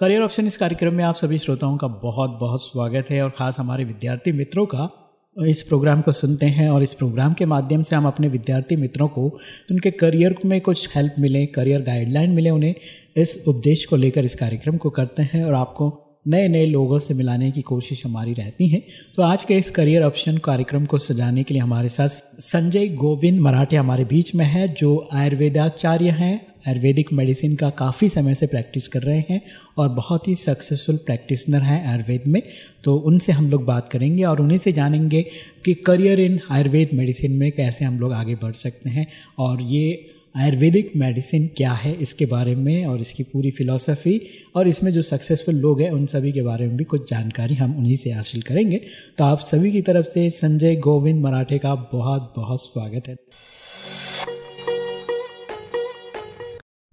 Career option इस कार्यक्रम में आप सभी श्रोताओं का बहुत बहुत स्वागत है और ख़ास हमारे विद्यार्थी मित्रों का इस प्रोग्राम को सुनते हैं और इस प्रोग्राम के माध्यम से हम अपने विद्यार्थी मित्रों को, उनके करियर में कुछ हेल्प मिले करियर गाइडलाइन मिले, उन्हें इस उपदेश को लेकर इस कार्यक्रम को करते हैं और आपको नए नए लोगों से मिलाने की कोशिश हमारी रहती है। तो आज के इस करियर ऑप्शन कार्यक्रम को सजाने के लिए हमारे साथ संजय गोविंद मराठे हमारे बीच में है, जो आयुर्वेदाचार्य हैं आयुर्वेदिक मेडिसिन का काफ़ी समय से प्रैक्टिस कर रहे हैं और बहुत ही सक्सेसफुल प्रैक्टिसनर हैं आयुर्वेद में। तो उनसे हम लोग बात करेंगे और उन्हीं से जानेंगे कि करियर इन आयुर्वेद मेडिसिन में कैसे हम लोग आगे बढ़ सकते हैं और ये आयुर्वेदिक मेडिसिन क्या है इसके बारे में और इसकी पूरी फिलॉसफी और इसमें जो सक्सेसफुल लोग हैं उन सभी के बारे में भी कुछ जानकारी हम उन्हीं से हासिल करेंगे। तो आप सभी की तरफ़ से संजय गोविंद मराठे का बहुत बहुत स्वागत है।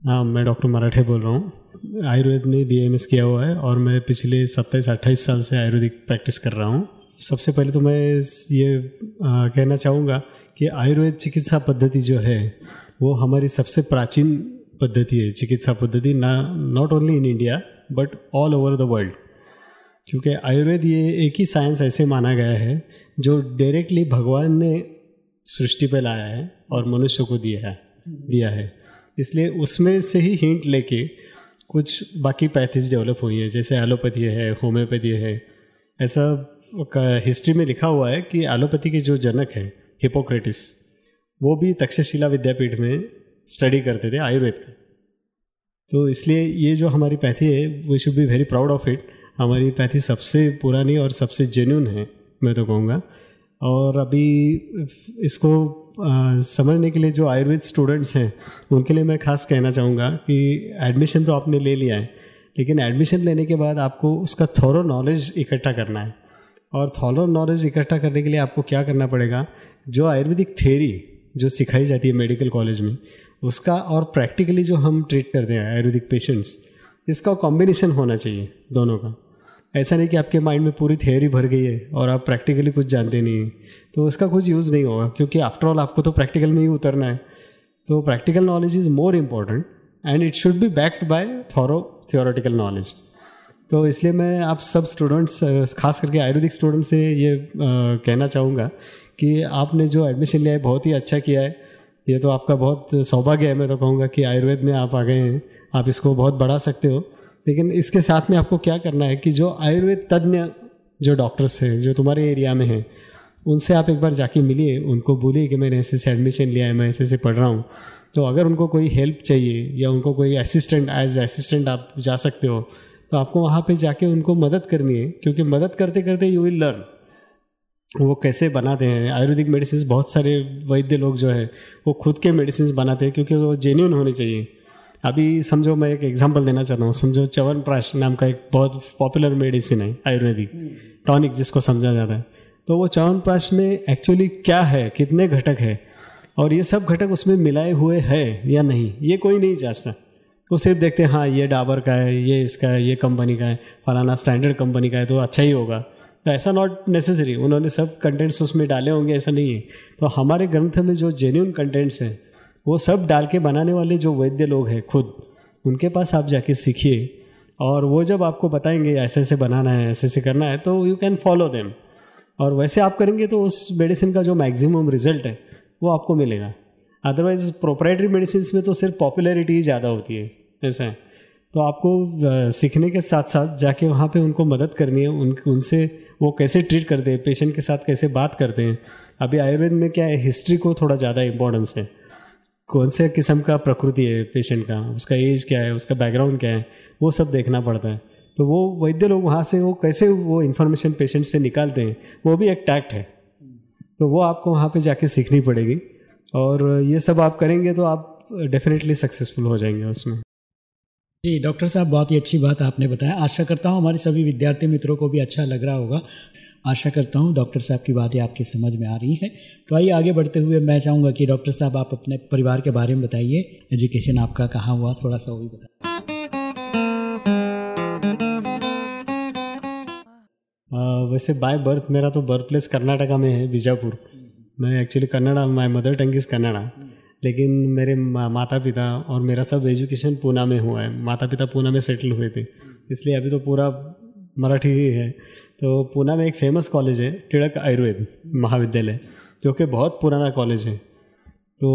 हाँ मैं डॉक्टर मराठे बोल रहा हूँ। आयुर्वेद में बी एम एस किया हुआ है और मैं पिछले सत्ताईस अट्ठाईस साल से आयुर्वेदिक प्रैक्टिस कर रहा हूँ। सबसे पहले तो मैं ये आ, कहना चाहूँगा कि आयुर्वेद चिकित्सा पद्धति जो है वो हमारी सबसे प्राचीन पद्धति है चिकित्सा पद्धति ना not only in India but all over the world क्योंकि आयुर्वेद ये एक ही साइंस ऐसे माना गया है जो डायरेक्टली भगवान ने सृष्टि पे लाया है और मनुष्य को दिया है दिया है। इसलिए उसमें से ही हिंट लेके कुछ बाकी पैथीज डेवलप हुई है, जैसे एलोपैथी है होम्योपैथी है। ऐसा हिस्ट्री में लिखा हुआ है कि एलोपैथी के जो जनक हैं हिपोक्रेटिस वो भी तक्षशिला विद्यापीठ में स्टडी करते थे, आयुर्वेद का। तो इसलिए ये जो हमारी पैथी है we should be very proud of it हमारी पैथी सबसे पुरानी और सबसे जेन्यून है, मैं तो कहूँगा। और अभी इसको आ, समझने के लिए जो आयुर्वेद स्टूडेंट्स हैं उनके लिए मैं खास कहना चाहूँगा कि एडमिशन तो आपने ले लिया है लेकिन एडमिशन लेने के बाद आपको उसका थोरो नॉलेज इकट्ठा करना है। और थोरो नॉलेज इकट्ठा करने के लिए आपको क्या करना पड़ेगा? जो आयुर्वेदिक थेरी जो सिखाई जाती है मेडिकल कॉलेज में उसका और प्रैक्टिकली जो हम ट्रीट करते हैं आयुर्वेदिक पेशेंट्स इसका कॉम्बिनेशन होना चाहिए दोनों का। ऐसा नहीं कि आपके माइंड में पूरी थियोरी भर गई है और आप प्रैक्टिकली कुछ जानते नहीं हैं। तो उसका कुछ यूज़ नहीं होगा क्योंकि आफ्टरऑल आपको तो प्रैक्टिकल में ही उतरना है। तो practical knowledge is more important and it should be backed by thorough theoretical knowledge तो इसलिए मैं आप सब स्टूडेंट्स खास करके आयुर्वेदिक स्टूडेंट से ये आ, कहना चाहूँगा कि आपने जो एडमिशन लिया है बहुत ही अच्छा किया है। ये तो आपका बहुत सौभाग्य है मैं तो कहूँगा कि आयुर्वेद में आप आ गए हैं। आप इसको बहुत बढ़ा सकते हो। लेकिन इसके साथ में आपको क्या करना है कि जो आयुर्वेद तज्ञ जो डॉक्टर्स हैं, जो तुम्हारे एरिया में हैं, उनसे आप एक बार जाके मिलिए, उनको बोलिए कि मैंने ऐसे से एडमिशन लिया है, मैं ऐसे से पढ़ रहा हूँ। तो अगर उनको कोई हेल्प चाहिए या उनको कोई असिस्टेंट एज असिस्टेंट आप जा सकते हो तो आपको वहाँ पे जाके उनको मदद करनी है, क्योंकि मदद करते करते यू विल लर्न वो कैसे बनाते हैं? आयुर्वेदिक मेडिसिन बहुत सारे वैद्य लोग जो है, वो खुद के मेडिसिन बनाते हैं, क्योंकि वो जेन्यून होने चाहिए। अभी समझो मैं एक एग्जांपल देना चाहता हूँ। समझो चवन प्राश नाम का एक बहुत पॉपुलर मेडिसिन है, आयुर्वेदिक। टॉनिक जिसको समझा जाता है। तो वो चवन प्राश में एक्चुअली क्या है, कितने घटक है? और ये सब घटक उसमें मिलाए हुए है या नहीं? ये कोई नहीं जांचता। वो सिर्फ़ देखते हैं हाँ ये डाबर का है, ये इसका है, ये कंपनी का है, फलाना स्टैंडर्ड कंपनी का है तो अच्छा ही होगा। तो ऐसा नॉट नेसेसरी उन्होंने सब कंटेंट्स उसमें डाले होंगे, ऐसा नहीं है। तो हमारे ग्रंथ में जो जेन्यून कंटेंट्स हैं वो सब डाल के बनाने वाले जो वैद्य लोग हैं, खुद, उनके पास आप जाके सीखिए। और वो जब आपको बताएँगे, ऐसे ऐसे बनाना है, ऐसे ऐसे करना है तो यू कैन फॉलो देम और वैसे आप करेंगे तो उस मेडिसिन का जो मैक्सिमम रिज़ल्ट है, वो आपको मिलेगा। अदरवाइज़ प्रोपराइटरी मेडिसिन में तो सिर्फ़ पॉपुलैरिटी ही ज़्यादा होती है, ऐसा है। तो आपको सीखने के साथ साथ जाके वहाँ पे उनको मदद करनी है, उन, उनसे वो कैसे ट्रीट करते हैं पेशेंट के साथ कैसे बात करते हैं। अभी आयुर्वेद में क्या है हिस्ट्री को थोड़ा ज़्यादा इम्पोर्टेंस है। कौन से किस्म का प्रकृति है पेशेंट का? उसका एज क्या है? उसका बैकग्राउंड क्या है? वो सब देखना पड़ता है। तो वो वैद्य लोग वहाँ से वो कैसे वो इन्फॉर्मेशन पेशेंट से निकालते हैं, वो भी एक टैक्ट है। तो वो आपको वहाँ पे जाके सीखनी पड़ेगी। और ये सब आप करेंगे तो आप डेफिनेटली सक्सेसफुल हो जाएँगे उसमें। जी डॉक्टर साहब, बहुत ही अच्छी बात आपने बताया। आशा करता हूँ हमारे सभी विद्यार्थी मित्रों को भी अच्छा लग रहा होगा। आशा करता हूँ डॉक्टर साहब की बातें आपकी समझ में आ रही हैं। तो आइए आगे बढ़ते हुए मैं चाहूँगा कि डॉक्टर साहब आप अपने परिवार के बारे में बताइए। एजुकेशन आपका कहाँ हुआ, थोड़ा सा वो भी बताइए। वैसे बाय बर्थ मेरा तो बर्थ प्लेस कर्नाटका में है, बीजापुर। मैं actually Kannada my mother tongue is Kannada. लेकिन मेरे माता पिता और मेरा सब एजुकेशन पूना में हुआ है। माता पिता पूना में सेटल हुए थे। इसलिए अभी तो पूरा मराठी ही है। तो पूना में एक फ़ेमस कॉलेज है टिड़क आयुर्वेद महाविद्यालय, जो कि बहुत पुराना कॉलेज है। तो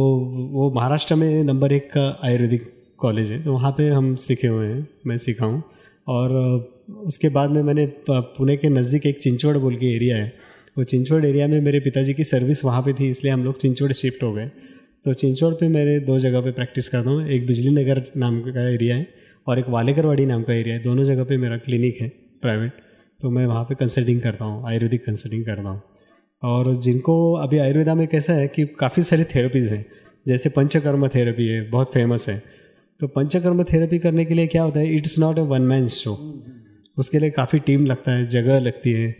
वो महाराष्ट्र में नंबर एक का आयुर्वेदिक कॉलेज है तो वहाँ पे हम सीखे हुए हैं, मैं सीखा हूँ और उसके बाद में मैंने पुणे के नज़दीक एक चिंचवड़ बोल के एरिया है। वो चिंचवड़ एरिया में मेरे पिताजी की सर्विस वहाँ पे थी, इसलिए हम लोग चिंचवड़ शिफ्ट हो गए। तो चिंचवड़ पे मेरे दो जगह पे प्रैक्टिस करता हूँ, एक बिजली नगर नाम का एरिया है और एक वालेकरवाड़ी नाम का एरिया है। दोनों जगह पे मेरा क्लिनिक है प्राइवेट तो मैं वहाँ पे कंसल्टिंग करता हूँ, आयुर्वेदिक कंसल्टिंग करता हूँ। और जिनको अभी आयुर्वेदा में कैसा है कि काफ़ी सारी थेरेपीज़ हैं, जैसे पंचकर्म थेरेपी है, बहुत फ़ेमस है। तो पंचकर्म थेरेपी करने के लिए क्या होता है it's not a one man show उसके लिए काफ़ी टीम लगता है, जगह लगती है।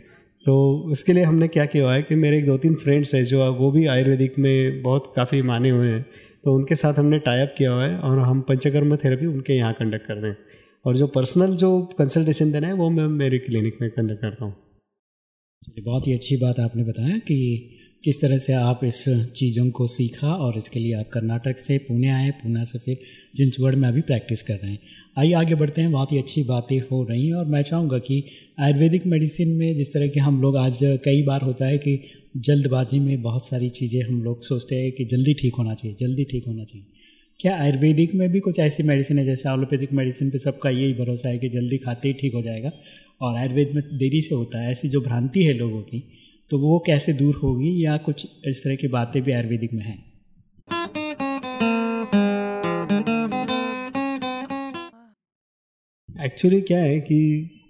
तो उसके लिए हमने क्या किया है कि मेरे एक दो तीन फ्रेंड्स हैं जो वो भी आयुर्वेदिक में बहुत काफ़ी माने हुए हैं तो उनके साथ हमने टाइप किया हुआ है और हम पंचकर्म थेरेपी उनके यहाँ कंडक्ट कर दें और जो पर्सनल जो कंसल्टेशन देना है, वो मैं मेरे क्लिनिक में कंडक्ट करता हूँ। चलिए, बहुत ही अच्छी बात आपने बताया कि किस तरह से आप इस चीज़ों को सीखा और इसके लिए आप कर्नाटक से पुणे आए, पुणे से फिर चिंचवड़ में अभी प्रैक्टिस कर रहे हैं। आइए, आगे बढ़ते हैं। बहुत ही अच्छी बातें हो रही हैं और मैं चाहूँगा कि आयुर्वेदिक मेडिसिन में जिस तरह के हम लोग आज कई बार होता है कि जल्दबाजी में बहुत सारी चीज़ें हम लोग सोचते हैं कि जल्दी ठीक होना चाहिए, जल्दी ठीक होना चाहिए। क्या आयुर्वेदिक में भी कुछ ऐसी मेडिसिन है जैसे एलोपैथिक मेडिसिन पे सबका यही भरोसा है कि जल्दी खाते ही ठीक हो जाएगा? और आयुर्वेद में देरी से होता है, ऐसी जो भ्रांति है लोगों की तो वो कैसे दूर होगी या कुछ इस तरह की बातें भी आयुर्वेदिक में हैं? एक्चुअली क्या है कि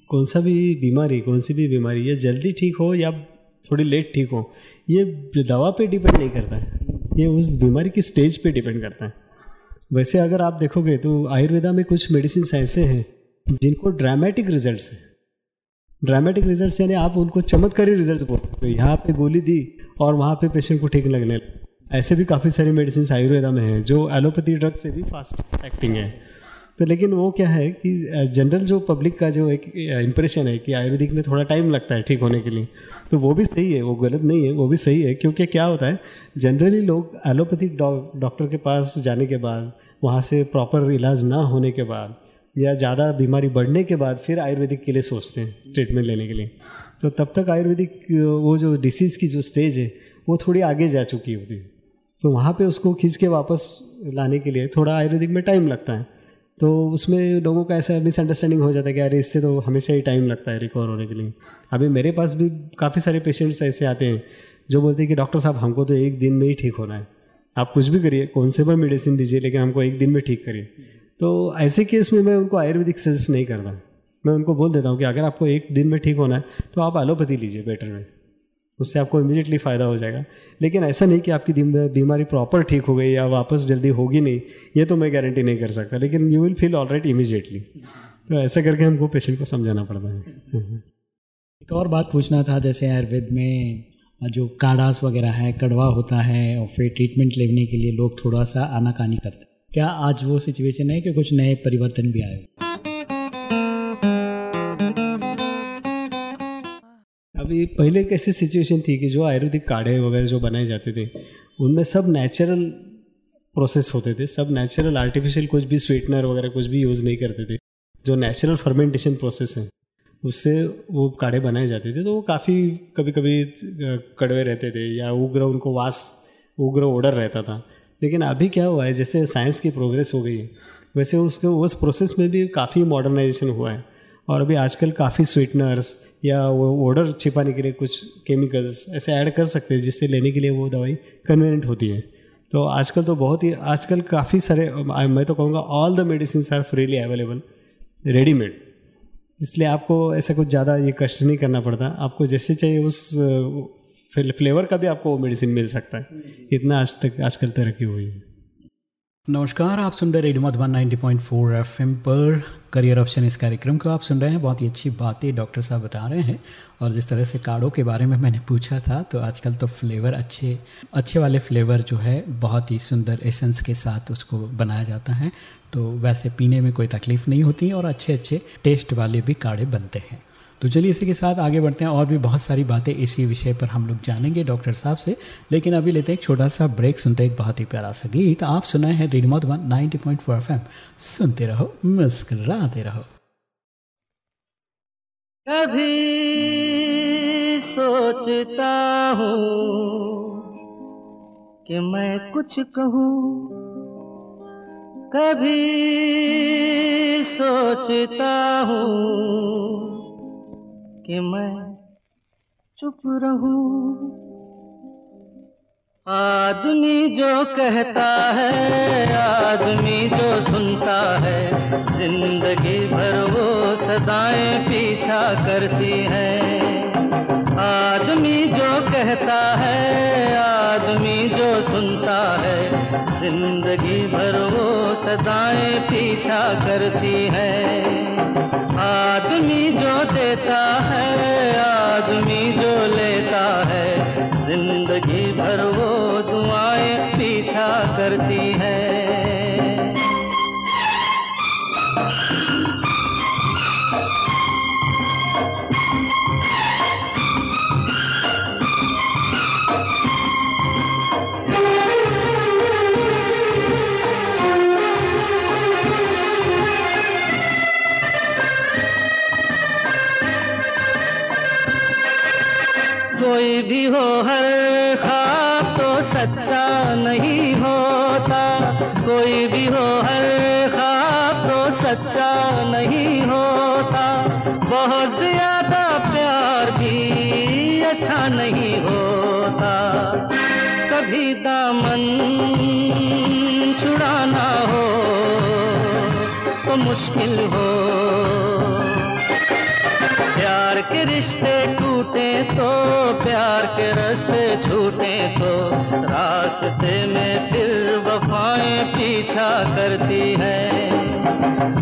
कौन सा भी बीमारी, कौन सी भी बीमारी, ये जल्दी ठीक हो या थोड़ी लेट ठीक हो, ये दवा पे डिपेंड नहीं करता है। ये उस बीमारी की स्टेज पे डिपेंड करता है। वैसे अगर आप देखोगे तो आयुर्वेदा में कुछ मेडिसिन ऐसे हैं जिनको ड्रामेटिक रिज़ल्ट है। ड्रामेटिक रिज़ल्ट यानी आप उनको चमत्कारी रिज़ल्ट बोलते हो। यहाँ पे गोली दी और वहाँ पे पेशेंट को ठीक लगने ऐसे भी काफ़ी सारी मेडिसिन आयुर्वेदा में हैं जो एलोपैथी ड्रग से भी फास्ट एक्टिंग है। तो लेकिन वो क्या है कि जनरल जो पब्लिक का जो एक इम्प्रेशन है कि आयुर्वेदिक में थोड़ा टाइम लगता है ठीक होने के लिए तो वो भी सही है, वो गलत नहीं है, वो भी सही है, क्योंकि क्या होता है जनरली लोग एलोपैथिक डॉक्टर के पास जाने के बाद, वहाँ से प्रॉपर इलाज ना होने के बाद, या ज़्यादा बीमारी बढ़ने के बाद फिर आयुर्वेदिक के लिए सोचते हैं ट्रीटमेंट लेने के लिए। तो तब तक आयुर्वेदिक, वो जो डिसीज़ की जो स्टेज है, वो थोड़ी आगे जा चुकी होती है। तो वहाँ पे उसको खींच के वापस लाने के लिए थोड़ा आयुर्वेदिक में टाइम लगता है। तो उसमें लोगों का ऐसा मिसअंडरस्टैंडिंग हो जाता है कि अरे, इससे तो हमेशा ही टाइम लगता है रिकवर होने के लिए। अभी मेरे पास भी काफ़ी सारे पेशेंट्स ऐसे आते हैं, जो बोलते हैं कि, डॉक्टर साहब, हमको तो एक दिन में ही ठीक होना है। आप कुछ भी करिए, कौन से भी मेडिसिन दीजिए, लेकिन हमको एक दिन में ठीक करिए। तो ऐसे केस में मैं उनको आयुर्वेदिक सजेस्ट नहीं करता। मैं उनको बोल देता हूँ कि, अगर आपको एक दिन में ठीक होना है तो आप एलोपैथी लीजिए बेटर में उससे आपको इमीडिएटली फ़ायदा हो जाएगा। लेकिन ऐसा नहीं कि आपकी बीमारी प्रॉपर ठीक हो गई या वापस जल्दी होगी नहीं, ये तो मैं गारंटी नहीं कर सकता, लेकिन you will feel all right immediately तो ऐसा करके हमको पेशेंट को समझाना पड़ता है। एक और बात पूछना था, जैसे आयुर्वेद में जो काढ़ास वगैरह है, कड़वा होता है और फिर ट्रीटमेंट लेने के लिए लोग थोड़ा सा आनाकानी करते हैं। क्या आज वो सिचुएशन है कि कुछ नए परिवर्तन भी आए? अभी पहले कैसी सिचुएशन थी कि जो आयुर्वेदिक काढ़े वगैरह जो बनाए जाते थे, उनमें सब नेचुरल प्रोसेस होते थे, सब नेचुरल आर्टिफिशियल कुछ भी स्वीटनर वगैरह कुछ भी यूज़ नहीं करते थे। जो नेचुरल फर्मेंटेशन प्रोसेस है, उससे वो काढ़े बनाए जाते थे तो वो काफ़ी कभी कभी कड़वे रहते थे या उग्र उनको वास, उग्र ऑर्डर रहता था। लेकिन अभी क्या हुआ है, जैसे साइंस की प्रोग्रेस हो गई है, वैसे उसके, उस प्रोसेस में भी काफ़ी मॉडर्नाइजेशन हुआ है। और अभी आजकल काफ़ी स्वीटनर्स या वो ऑर्डर छिपाने के लिए कुछ केमिकल्स ऐसे ऐड कर सकते हैं, जिससे लेने के लिए वो दवाई कन्वीनियंट होती है। तो आजकल तो बहुत ही, आजकल काफ़ी सारे मैं तो कहूँगा all the medicine are freely available readymade इसलिए आपको ऐसा कुछ ज़्यादा ये कष्ट नहीं करना पड़ता। आपको जैसे चाहिए उस फ्लेवर का भी आपको वो मेडिसिन मिल सकता है। इतना आज तक, आजकल तरक्की हुई है। नमस्कार, आप सुन रहे रेडियो मधुबन 90.4 एफएम पर। करियर ऑप्शन इस कार्यक्रम को आप सुन रहे हैं। बहुत ही अच्छी बातें डॉक्टर साहब बता रहे हैं। और जिस तरह से काढ़ों के बारे में मैंने पूछा था तो आजकल तो फ्लेवर अच्छे अच्छे वाले फ्लेवर जो है, बहुत ही सुंदर एसेंस के साथ उसको बनाया जाता है। तो वैसे पीने में कोई तकलीफ़ नहीं होती और अच्छे अच्छे टेस्ट वाले भी काढ़े बनते हैं। तो चलिए इसी के साथ आगे बढ़ते हैं और भी बहुत सारी बातें इसी विषय पर हम लोग जानेंगे डॉक्टर साहब से। लेकिन अभी लेते हैं एक छोटा सा ब्रेक, सुनते हैं एक बहुत ही प्यारा सा गीत। आप सुनाए हैं रेडियो मधुबन 90.4 एफएम। सुनते रहो, मुस्कुराते रहो। कभी सोचता हूँ कि मैं कुछ कहूँ। कभी सोचता हूँ कि मैं चुप रहूँ। आदमी जो कहता है, आदमी जो सुनता है, ज़िंदगी भर वो सदाएँ पीछा करती है। आदमी जो कहता है, आदमी जो सुनता है, ज़िंदगी भर वो सदाएँ पीछा करती है। आदमी जो देता है आदमी जो लेता है ज़िंदगी भर हो, हर खाब तो सच्चा नहीं होता। कोई भी हो, हर खाब तो सच्चा नहीं होता। बहुत ज़्यादा प्यार भी अच्छा नहीं होता। कभी दामन छुड़ाना हो तो मुश्किल हो। प्यार के रिश्ते टूटे तो प्यार के रास्ते छूटे तो। रास्ते में फिर वफाएँ पीछा करती है।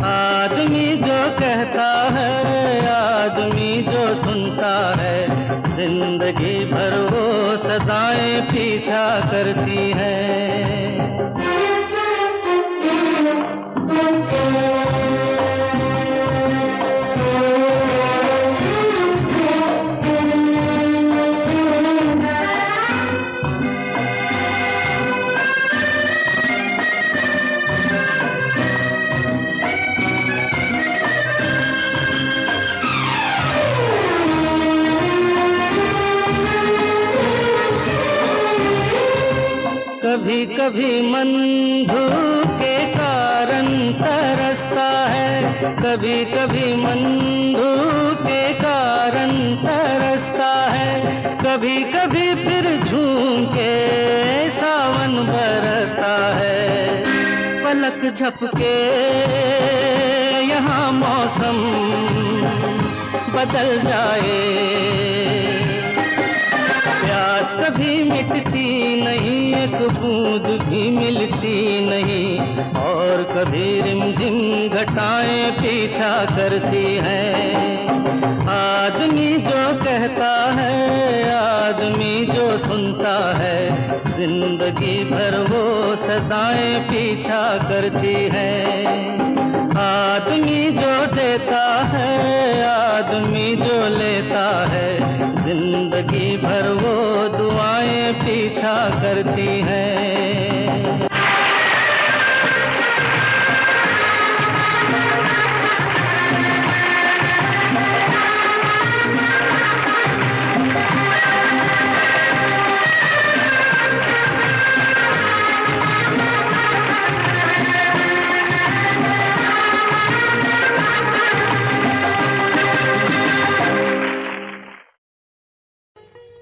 आदमी जो कहता है, आदमी जो सुनता है, ज़िंदगी भर वो सदाएँ पीछा करती है। कभी मन धूप के कारण तरसता है। कभी कभी मन धूप के कारण तरसता है। कभी कभी फिर झूम के सावन बरसता है। पलक झपके यहाँ मौसम बदल जाए। कभी मिटती नहीं एक बूंद भी मिलती नहीं। और कभी रिमझिम घटाएँ पीछा करती हैं। आदमी जो कहता है, आदमी जो सुनता है, ज़िंदगी भर वो सदाएँ पीछा करती है। आदमी जो देता है, आदमी जो लेता है, ज़िंदगी भर वो पीछा करती है।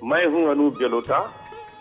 मैं हूँ अनूप जलोटा।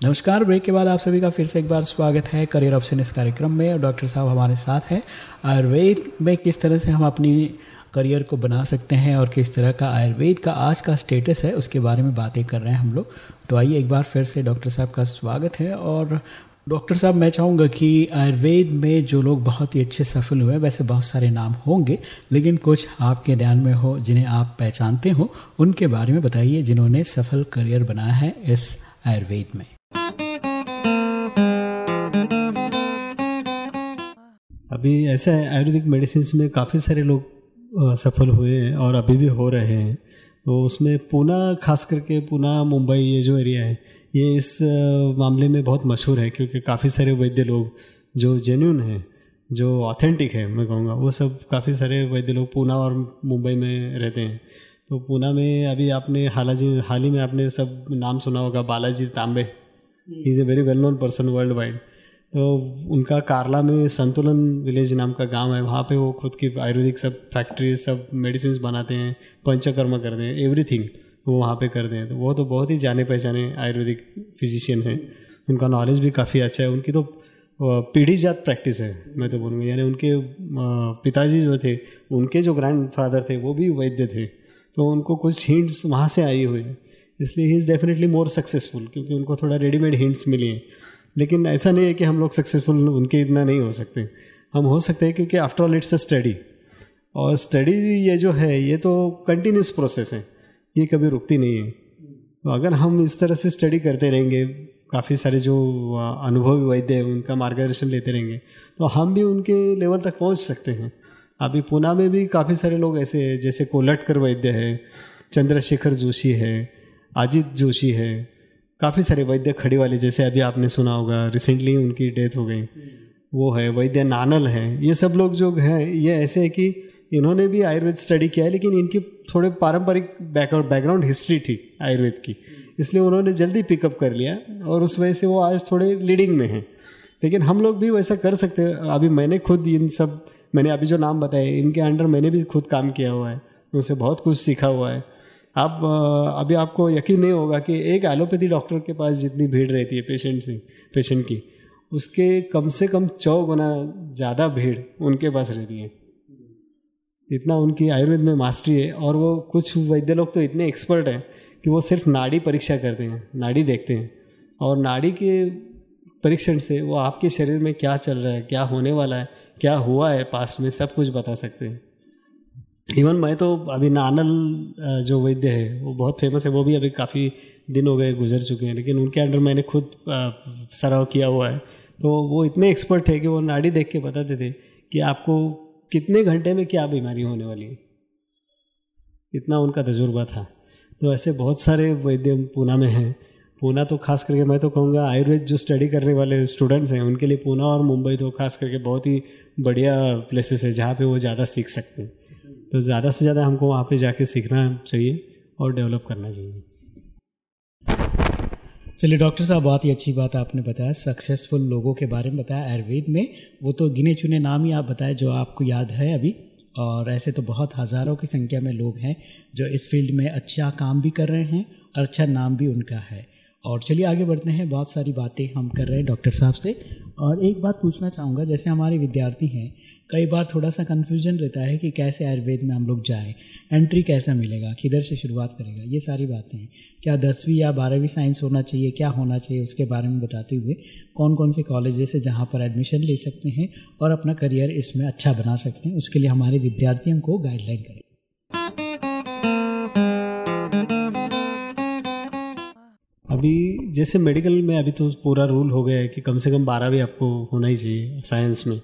नमस्कार, ब्रेक के बाद आप सभी का फिर से एक बार स्वागत है करियर ऑप्शन इस कार्यक्रम में और डॉक्टर साहब हमारे साथ हैं। आयुर्वेद में किस तरह से हम अपनी करियर को बना सकते हैं और किस तरह का आयुर्वेद का आज का स्टेटस है, उसके बारे में बातें कर रहे हैं हम लोग। तो आइए एक बार फिर से डॉक्टर साहब का स्वागत है और डॉक्टर साहब, मैं चाहूँगा कि आयुर्वेद में जो लोग बहुत ही अच्छे सफल हुए वैसे बहुत सारे नाम होंगे, लेकिन कुछ आपके ध्यान में हो, जिन्हें आप पहचानते हो, उनके बारे में बताइए, जिन्होंने सफल करियर बनाया है इस आयुर्वेद में। अभी ऐसा है, आयुर्वेदिक मेडिसिन में काफ़ी सारे लोग सफल हुए हैं और अभी भी हो रहे हैं। तो उसमें पूना खास करके पूना मुंबई, ये जो एरिया है, ये इस मामले में बहुत मशहूर है क्योंकि काफ़ी सारे वैद्य लोग जो जेन्यून हैं, जो ऑथेंटिक है, मैं कहूँगा, वो सब काफ़ी सारे वैद्य लोग पूना और मुंबई में रहते हैं। तो पूना में अभी आपने, हालाजी, हाल ही में आपने सब नाम सुना होगा, Balaji Tambe. Is a very well known person worldwide तो उनका कारला में संतुलन विलेज नाम का गाँव है। वहाँ पे वो खुद की आयुर्वेदिक सब फैक्ट्री सब मेडिसिन बनाते हैं, पंचकर्म करते हैं एवरीथिंग वो वहाँ पे करते हैं। तो वो तो बहुत ही जाने पहचाने आयुर्वेदिक फिजिशियन हैं। उनका नॉलेज भी काफ़ी अच्छा है। उनकी तो पीढ़ी जात प्रैक्टिस है, मैं तो बोलूँगा। यानी उनके पिताजी जो थे, उनके जो ग्रैंड फादर थे, वो भी वैद्य थे। तो उनको कुछ हिंट्स वहाँ से आई हुई। है इसलिए he is definitely more successful क्योंकि उनको थोड़ा रेडीमेड हिंट्स मिली हैं। लेकिन ऐसा नहीं है कि हम लोग सक्सेसफुल उनके इतना नहीं हो सकते। हम हो सकते हैं क्योंकि after all it's a study और स्टडी ये जो है, ये तो कंटिन्यूस प्रोसेस है। ये कभी रुकती नहीं है। तो अगर हम इस तरह से स्टडी करते रहेंगे, काफ़ी सारे जो अनुभवी वैद्य हैं, उनका मार्गदर्शन लेते रहेंगे तो हम भी उनके लेवल तक पहुँच सकते हैं। अभी पूना में भी काफ़ी सारे लोग ऐसे हैं, जैसे कोलटकर वैद्य है, चंद्रशेखर जोशी है अजित जोशी है, काफ़ी सारे वैद्य खड़ी वाले, जैसे अभी आपने सुना होगा रिसेंटली उनकी डेथ हो गई। वो है, वैद्य नानल है। ये सब लोग जो हैं, ये ऐसे है कि इन्होंने भी आयुर्वेद स्टडी किया है, लेकिन इनकी थोड़े पारंपरिक बैकग्राउंड हिस्ट्री थी आयुर्वेद की। इसलिए उन्होंने जल्दी पिकअप कर लिया और उस वजह से वो आज थोड़े लीडिंग में हैं। लेकिन हम लोग भी वैसा कर सकते हैं। अभी मैंने खुद इन सब, मैंने अभी जो नाम बताए इनके अंडर मैंने भी खुद काम किया हुआ है। उनसे बहुत कुछ सीखा हुआ है। आप अभी आपको यकीन नहीं होगा कि एक एलोपैथी डॉक्टर के पास जितनी भीड़ रहती है पेशेंट से पेशेंट की, उसके कम से कम चौ गुना ज़्यादा भीड़ उनके पास रहती है। इतना उनकी आयुर्वेद में मास्टरी है और वो कुछ वैद्य लोग तो इतने एक्सपर्ट हैं कि वो सिर्फ़ नाड़ी परीक्षा करते हैं, नाड़ी देखते हैं और नाड़ी के परीक्षण से वो आपके शरीर में क्या चल रहा है, क्या होने वाला है, क्या हुआ है पास्ट में सब कुछ बता सकते हैं। इवन मैं तो अभी नानल जो वैद्य है, वो बहुत फ़ेमस है, वो भी अभी काफ़ी दिन हो गए गुजर चुके हैं, लेकिन उनके अंडर मैंने खुद सराव किया हुआ है। तो वो इतने एक्सपर्ट है कि वो नाड़ी देख के बताते थे कि आपको कितने घंटे में क्या बीमारी होने वाली है। इतना उनका तजुर्बा था। तो ऐसे बहुत सारे वैद्य पूना में हैं। पूना तो खास करके मैं तो कहूँगा आयुर्वेद जो स्टडी करने वाले स्टूडेंट्स हैं, उनके लिए पूना और मुंबई तो खास करके बहुत ही बढ़िया प्लेसेस है जहाँ पे वो ज़्यादा सीख सकते हैं। तो ज़्यादा से ज़्यादा हमको वहाँ पे जाके सीखना चाहिए और डेवलप करना चाहिए। चलिए डॉक्टर साहब, बहुत ही अच्छी बात आपने बताया। सक्सेसफुल लोगों के बारे में बताया। आयुर्वेद में वो तो गिने चुने नाम ही आप बताए जो आपको याद है अभी। और ऐसे तो बहुत हज़ारों की संख्या में लोग हैं जो इस फ़ील्ड में अच्छा काम भी कर रहे हैं और अच्छा नाम भी उनका है। और चलिए, आगे बढ़ते हैं। बहुत सारी बातें हम कर रहे हैं डॉक्टर साहब से। और एक बात पूछना चाहूँगा, जैसे हमारे विद्यार्थी हैं, कई बार थोड़ा सा कन्फ्यूज़न रहता है कि कैसे आयुर्वेद में हम लोग जाएँ एंट्री कैसा मिलेगा, किधर से शुरुआत करेगा, ये सारी बातें। हैं क्या दसवीं या बारहवीं साइंस होना चाहिए, क्या होना चाहिए, उसके बारे में बताते हुए कौन कौन से कॉलेजेस है जहाँ पर एडमिशन ले सकते हैं और अपना करियर इसमें अच्छा बना सकते हैं, उसके लिए हमारे विद्यार्थियों को गाइडलाइन करें। अभी जैसे मेडिकल में अभी तो पूरा रूल हो गया है कि कम से कम बारह भी आपको होना ही चाहिए साइंस में।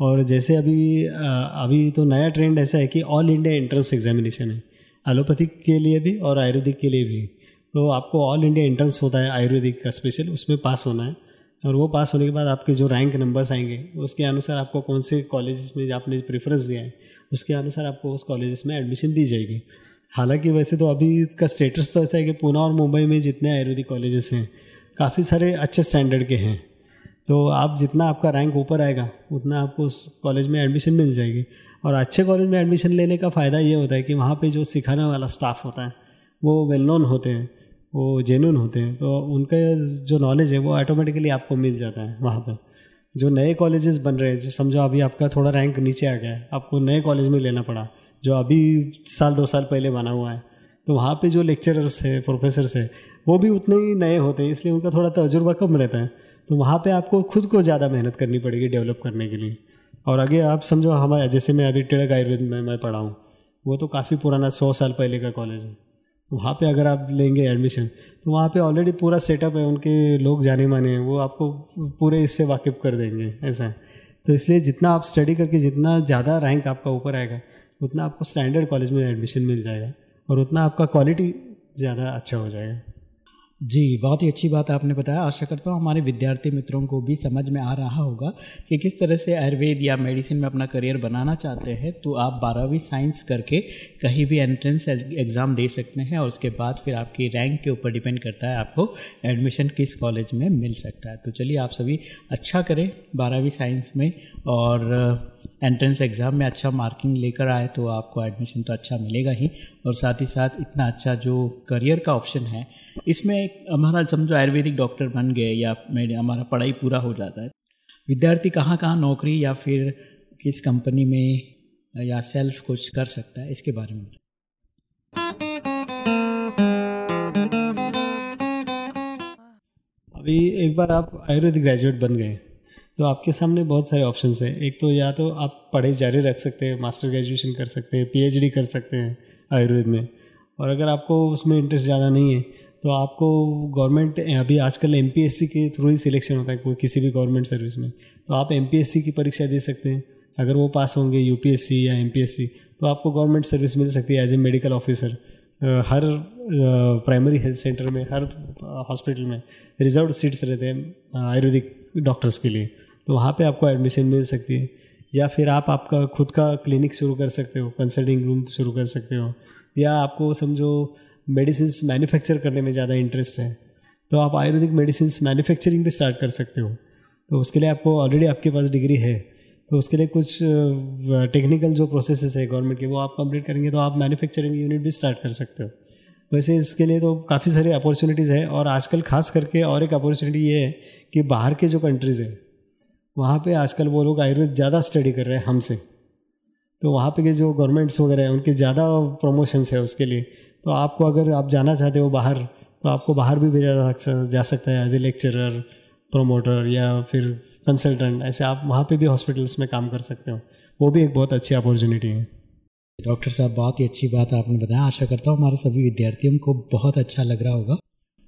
और जैसे अभी अभी तो नया ट्रेंड ऐसा है कि ऑल इंडिया एंट्रेंस एग्जामिनेशन है। एलोपैथिक के लिए भी और आयुर्वेदिक के लिए भी। तो आपको ऑल इंडिया एंट्रेंस होता है आयुर्वेदिक का स्पेशल उसमें पास होना है। और वो पास होने के बाद आपके जो रैंक नंबर्स आएँगे, उसके अनुसार आपको कौन से कॉलेज में आपने प्रेफरेंस दिया है, उसके अनुसार आपको उस कॉलेज में एडमिशन दी जाएगी। हालाँकि वैसे तो अभी इसका स्टेटस तो ऐसा है कि पूना और मुंबई में जितने आयुर्वेदिक कॉलेजेस हैं, काफ़ी सारे अच्छे स्टैंडर्ड के हैं। तो आप जितना आपका रैंक ऊपर आएगा, उतना आपको उस कॉलेज में एडमिशन मिल जाएगी। और अच्छे कॉलेज में एडमिशन लेने का फ़ायदा ये होता है कि वहाँ पे जो सिखाने वाला स्टाफ होता है, वो वेल नोन होते हैं, वो जेन्यून होते हैं। तो उनका जो नॉलेज है, वो ऑटोमेटिकली आपको मिल जाता है वहाँ पर जो नए कॉलेजेस बन रहे हैं समझो अभी आपका थोड़ा रैंक नीचे आ गया है, आपको नए कॉलेज में लेना पड़ा। जो अभी साल, दो साल पहले बना हुआ है तो वहाँ पे जो लेक्चरर्स है प्रोफेसर्स है, वो भी उतने ही नए होते हैं, इसलिए उनका थोड़ा तजुर्बा कम रहता है। तो वहाँ पे आपको खुद को ज़्यादा मेहनत करनी पड़ेगी डेवलप करने के लिए। और आगे आप समझो, हमारे जैसे मैं अभी टिड़क आयुर्वेद में, मैं पढ़ा हूँ, वो तो काफ़ी पुराना सौ साल पहले का कॉलेज है। तो वहाँ पे अगर आप लेंगे एडमिशन तो वहाँ पे ऑलरेडी पूरा सेटअप है, उनके लोग जाने माने हैं, वो आपको पूरे इससे वाकिफ़ कर देंगे, ऐसा है। तो इसलिए जितना आप स्टडी करके, जितना ज़्यादा रैंक आपका ऊपर आएगा उतना आपको स्टैंडर्ड कॉलेज में एडमिशन मिल जाएगा और उतना आपका क्वालिटी ज़्यादा अच्छा हो जाएगा। जी, बहुत ही अच्छी बात आपने बताया। आशा करता हूँ हमारे विद्यार्थी मित्रों को भी समझ में आ रहा होगा कि किस तरह से आयुर्वेद या मेडिसिन में अपना करियर बनाना चाहते हैं। तो आप बारहवीं साइंस करके कहीं भी एंट्रेंस एग्ज़ाम दे सकते हैं और उसके बाद फिर आपकी रैंक के ऊपर डिपेंड करता है आपको एडमिशन किस कॉलेज में मिल सकता है। तो चलिए आप सभी अच्छा करें बारहवीं साइंस में और एंट्रेंस एग्ज़ाम में अच्छा मार्किंग लेकर आए तो आपको एडमिशन तो अच्छा मिलेगा ही। और साथ ही साथ इतना अच्छा जो करियर का ऑप्शन है, इसमें हमारा समझो आयुर्वेदिक डॉक्टर बन गए या मेरे, हमारा पढ़ाई पूरा हो जाता है, विद्यार्थी कहाँ कहाँ नौकरी या फिर किस कंपनी में या सेल्फ कुछ कर सकता है, इसके बारे में। अभी एक बार आप आयुर्वेदिक ग्रेजुएट बन गए। तो आपके सामने बहुत सारे ऑप्शंस हैं। एक तो या तो आप पढ़ाई जारी रख सकते हैं मास्टर ग्रेजुएशन कर सकते हैं पीएचडी कर सकते हैं आयुर्वेद में। और अगर आपको उसमें इंटरेस्ट ज़्यादा नहीं है तो आपको गवर्नमेंट अभी आजकल एमपीएससी के थ्रू ही सिलेक्शन होता है कोई किसी भी गवर्नमेंट सर्विस में। तो आप एमपीएससी की परीक्षा दे सकते हैं। अगर वो पास होंगे यूपीएससी या एमपीएससी तो आपको गवर्नमेंट सर्विस मिल सकती है एज ए मेडिकल ऑफिसर हर प्राइमरी हेल्थ सेंटर में, हर हॉस्पिटल में रिज़र्व सीट्स रहते हैं आयुर्वेदिक डॉक्टर्स के लिए। तो वहाँ पे आपको एडमिशन मिल सकती है। या फिर आप आपका खुद का क्लिनिक शुरू कर सकते हो कंसल्टिंग रूम शुरू कर सकते हो। या आपको समझो मेडिसिन मैन्युफैक्चर करने में ज़्यादा इंटरेस्ट है। तो आप आयुर्वेदिक मेडिसिन मैन्युफैक्चरिंग भी स्टार्ट कर सकते हो। तो उसके लिए आपको ऑलरेडी आपके पास डिग्री है। तो उसके लिए कुछ टेक्निकल जो प्रोसेसेस है गवर्नमेंट के, वो आप कंप्लीट करेंगे तो आप मैन्युफैक्चरिंग यूनिट भी स्टार्ट कर सकते हो। वैसे इसके लिए तो काफ़ी सारी अपॉर्चुनिटीज़ है और आजकल खास करके और एक अपॉर्चुनिटी ये है कि बाहर के जो कंट्रीज़ है वहाँ पे आजकल वो लोग आयुर्वेद ज़्यादा स्टडी कर रहे हैं हमसे। तो वहाँ पे के जो गवर्नमेंट्स वगैरह हैं, उनके ज़्यादा प्रमोशंस है उसके लिए। तो आपको अगर आप जाना चाहते हो बाहर तो आपको बाहर भी भेजा जा सकता है एज ए लेक्चरर प्रोमोटर या फिर कंसल्टेंट ऐसे आप वहाँ पे भी हॉस्पिटल्स में काम कर सकते हो। वो भी एक बहुत अच्छी अपॉर्चुनिटी है। डॉक्टर साहब, बहुत ही अच्छी बात आपने बताया। आशा करता हूँ हमारे सभी विद्यार्थियों को बहुत अच्छा लग रहा होगा।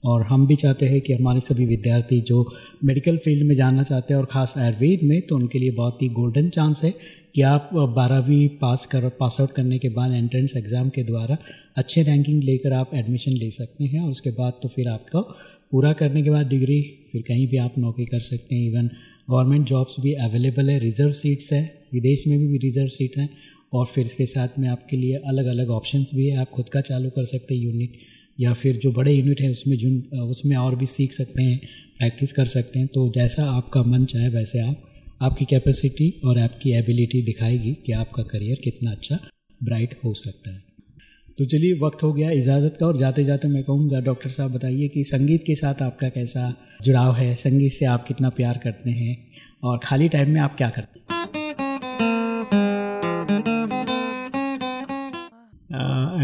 और हम भी चाहते हैं कि हमारे सभी विद्यार्थी जो मेडिकल फ़ील्ड में जाना चाहते हैं और ख़ास आयुर्वेद में तो उनके लिए बहुत ही गोल्डन चांस है कि आप बारहवीं पास कर पास आउट करने के बाद एंट्रेंस एग्ज़ाम के द्वारा अच्छे रैंकिंग लेकर आप एडमिशन ले सकते हैं और उसके बाद तो फिर आपको पूरा करने के बाद डिग्री फिर कहीं भी आप नौकरी कर सकते हैं। इवन गवर्नमेंट जॉब्स भी अवेलेबल है रिज़र्व सीट्स हैं, विदेश में भी रिज़र्व सीट हैं और फिर इसके साथ में आपके लिए अलग अलग ऑप्शंस भी है। आप खुद का चालू कर सकते हैं यूनिट या फिर जो बड़े यूनिट हैं, उसमें जो उसमें और भी सीख सकते हैं प्रैक्टिस कर सकते हैं। तो जैसा आपका मन चाहे, वैसे आप, आपकी कैपेसिटी और आपकी एबिलिटी दिखाएगी कि आपका करियर कितना अच्छा ब्राइट हो सकता है। तो चलिए, वक्त हो गया इजाज़त का और जाते जाते मैं कहूँगा डॉक्टर साहब बताइए कि संगीत के साथ आपका कैसा जुड़ाव है? संगीत से आप कितना प्यार करते हैं? और खाली टाइम में आप क्या करते हैं?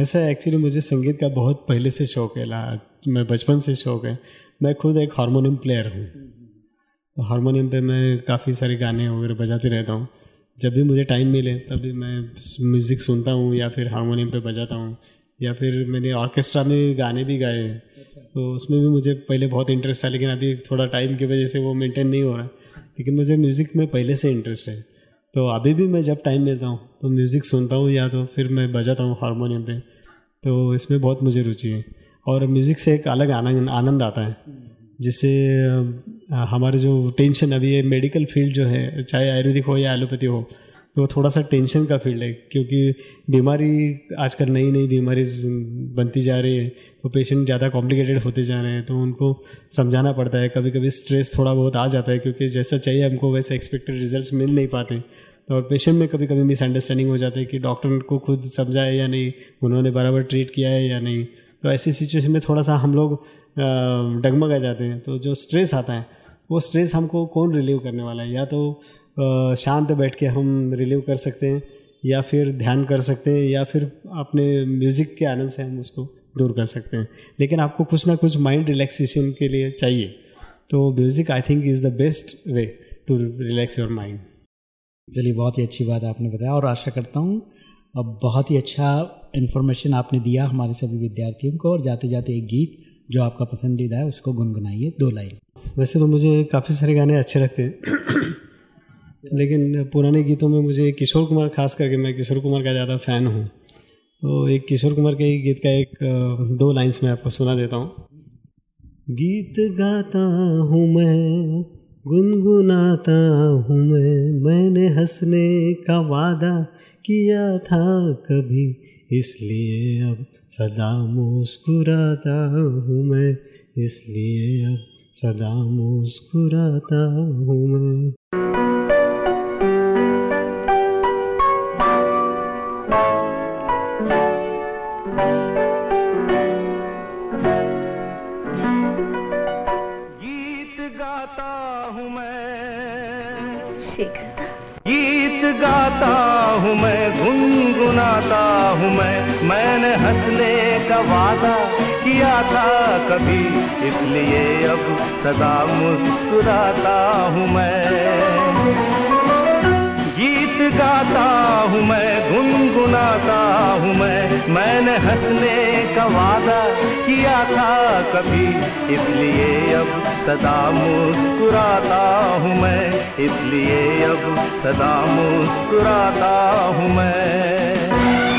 ऐसा एक्चुअली मुझे संगीत का बहुत पहले से शौक है, ला, मैं बचपन से शौक है। मैं खुद एक हारमोनियम प्लेयर हूँ। हारमोनियम पे मैं काफ़ी सारे गाने वगैरह बजाते रहता हूँ। जब भी मुझे टाइम मिले तभी मैं म्यूज़िक सुनता हूँ या फिर हारमोनियम पे बजाता हूँ। या फिर मैंने ऑर्केस्ट्रा में गाने भी गाए। हैं तो उसमें भी मुझे पहले बहुत इंटरेस्ट था, लेकिन अभी थोड़ा टाइम की वजह से वो मेंटेन नहीं हो रहा। लेकिन मुझे म्यूज़िक में पहले से इंटरेस्ट है। तो अभी भी मैं जब टाइम मिलता हूँ तो म्यूज़िक सुनता हूँ या तो फिर मैं बजाता हूँ हारमोनियम पे तो इसमें बहुत मुझे रुचि है। और म्यूज़िक से एक अलग आनंद आनंद आता है। जिससे हमारे जो टेंशन अभी है मेडिकल फ़ील्ड जो है, चाहे आयुर्वेदिक हो या एलोपैथी हो तो थोड़ा सा टेंशन का फ़ील्ड है, क्योंकि बीमारी आजकल नई नई बीमारी बनती जा रही है तो पेशेंट ज़्यादा कॉम्प्लिकेटेड होते जा रहे हैं तो उनको समझाना पड़ता है। कभी कभी स्ट्रेस थोड़ा बहुत आ जाता है, क्योंकि जैसा चाहिए हमको, वैसे एक्सपेक्टेड रिज़ल्ट मिल नहीं पाते। तो और पेशेंट में कभी कभी मिसअंडरस्टैंडिंग हो जाती है कि डॉक्टर को खुद समझा है या नहीं, उन्होंने बराबर ट्रीट किया है या नहीं। तो ऐसी सिचुएशन में थोड़ा सा हम लोग डगमगा जाते हैं। तो जो स्ट्रेस आता है, वो स्ट्रेस हमको कौन रिलीव करने वाला है? या तो शांत बैठ के हम रिलीव कर सकते हैं, या फिर ध्यान कर सकते हैं, या फिर अपने म्यूज़िक के आनंद से हम उसको दूर कर सकते हैं। लेकिन आपको कुछ ना कुछ माइंड रिलैक्सेशन के लिए चाहिए। तो music I think is the best way to relax your mind चलिए, बहुत ही अच्छी बात आपने बताया और आशा करता हूँ अब बहुत ही अच्छा इन्फॉर्मेशन आपने दिया हमारे सभी विद्यार्थियों को और जाते जाते एक गीत जो आपका पसंदीदा है, उसको गुनगुनाइए, दो लाइन। वैसे तो मुझे काफ़ी सारे गाने अच्छे लगते हैं, लेकिन पुराने गीतों में मुझे किशोर कुमार, खास करके मैं किशोर कुमार का ज़्यादा फ़ैन हूँ। तो एक किशोर कुमार के गीत का एक, दो लाइन्स मैं आपको सुना देता हूँ। गीत गाता हूँ मैं गुनगुनाता हूँ मैं। मैंने हंसने का वादा किया था कभी, इसलिए अब सदा मुस्कुराता हूँ मैं। इसलिए अब सदा मुस्कुराता हूँ मैं। गाता हूँ मैं, गुनगुनाता हूँ मैं। मैंने हंसने का वादा किया था कभी, इसलिए अब सदा मुस्कुराता हूँ मैं। गीत हूँ मैं, गुनगुनाता हूँ मैं। मैंने हंसने का वादा किया था कभी, इसलिए अब सदा मुस्कुराता हूँ मैं। इसलिए अब सदा मुस्कुराता हूँ मैं।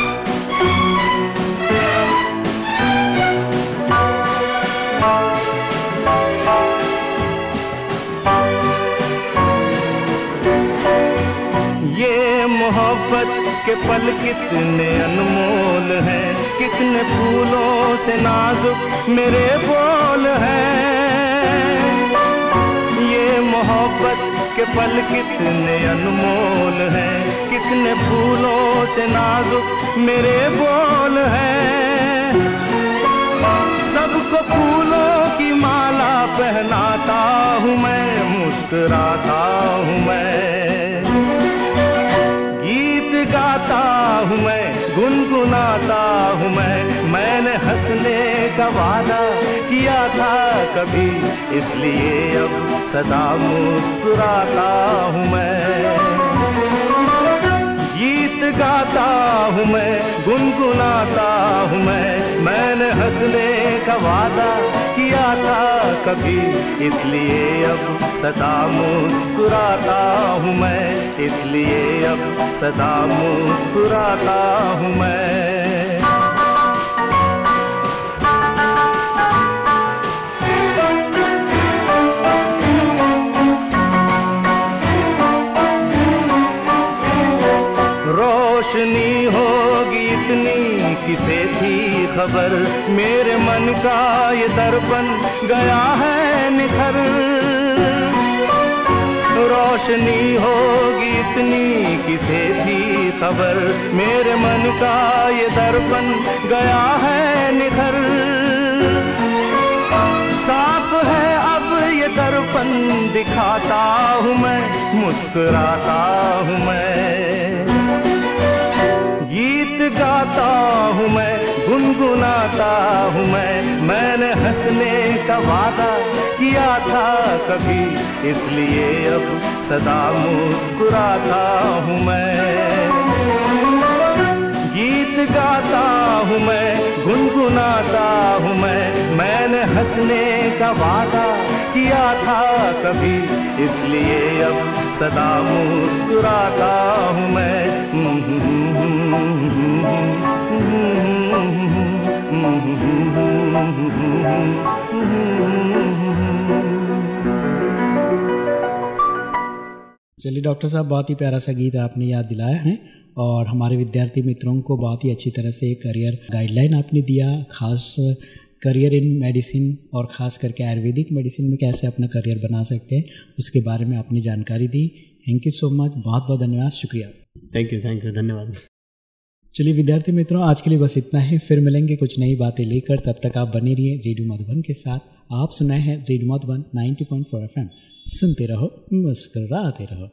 मोहब्बत के पल कितने अनमोल हैं, कितने फूलों से नाजुक मेरे बोल हैं। ये मोहब्बत के पल कितने अनमोल हैं, कितने फूलों से नाजुक मेरे बोल हैं। सबको फूलों की माला पहनाता हूँ मैं, मुस्कुराता हूँ मैं। गाता हूँ मैं, गुनगुनाता हूँ मैं। मैंने हंसने का वादा किया था कभी, इसलिए अब सदा मुस्कुराता हूँ मैं। गीत गाता हूँ मैं, गुनगुनाता हूँ मैं। मैंने हंसने का वादा किया था कभी, इसलिए अब सदा मुस्कुराता हूँ मैं। इसलिए अब सदा मुस्कुराता हूँ मैं। खबर मेरे मन का ये दर्पण गया है निखर। रोशनी होगी इतनी किसे थी खबर, मेरे मन का ये दर्पण गया है निखर। साफ़ है अब ये दर्पण, दिखाता हूँ मैं, मुस्कुराता हूँ मैं। गाता हूँ मैं, गुनगुनाता हूँ मैं। मैंने हंसने का वादा किया था कभी, इसलिए अब सदा मुस्कुराता हूँ मैं। गीत गाता हूँ मैं, गुनगुनाता हूँ मैं। मैंने हंसने का वादा किया था कभी, इसलिए अब सदा मुस्कुराता हूँ मैं। चलिए डॉक्टर साहब, बहुत ही प्यारा सा गीत आपने याद दिलाया है और हमारे विद्यार्थी मित्रों को बहुत ही अच्छी तरह से करियर गाइडलाइन आपने दिया, खास करियर इन मेडिसिन और ख़ास करके आयुर्वेदिक मेडिसिन में कैसे अपना करियर बना सकते हैं उसके बारे में आपने जानकारी दी। थैंक यू सो मच बहुत बहुत धन्यवाद। शुक्रिया। थैंक यू थैंक यू धन्यवाद। चलिए विद्यार्थी मित्रों आज के लिए बस इतना ही। फिर मिलेंगे कुछ नई बातें लेकर। तब तक आप बने रहिए रेडियो मधुबन के साथ। आप सुनाए हैं रेडियो मधुबन 90.4 एफएम सुनते रहो मुस्कराते रहो।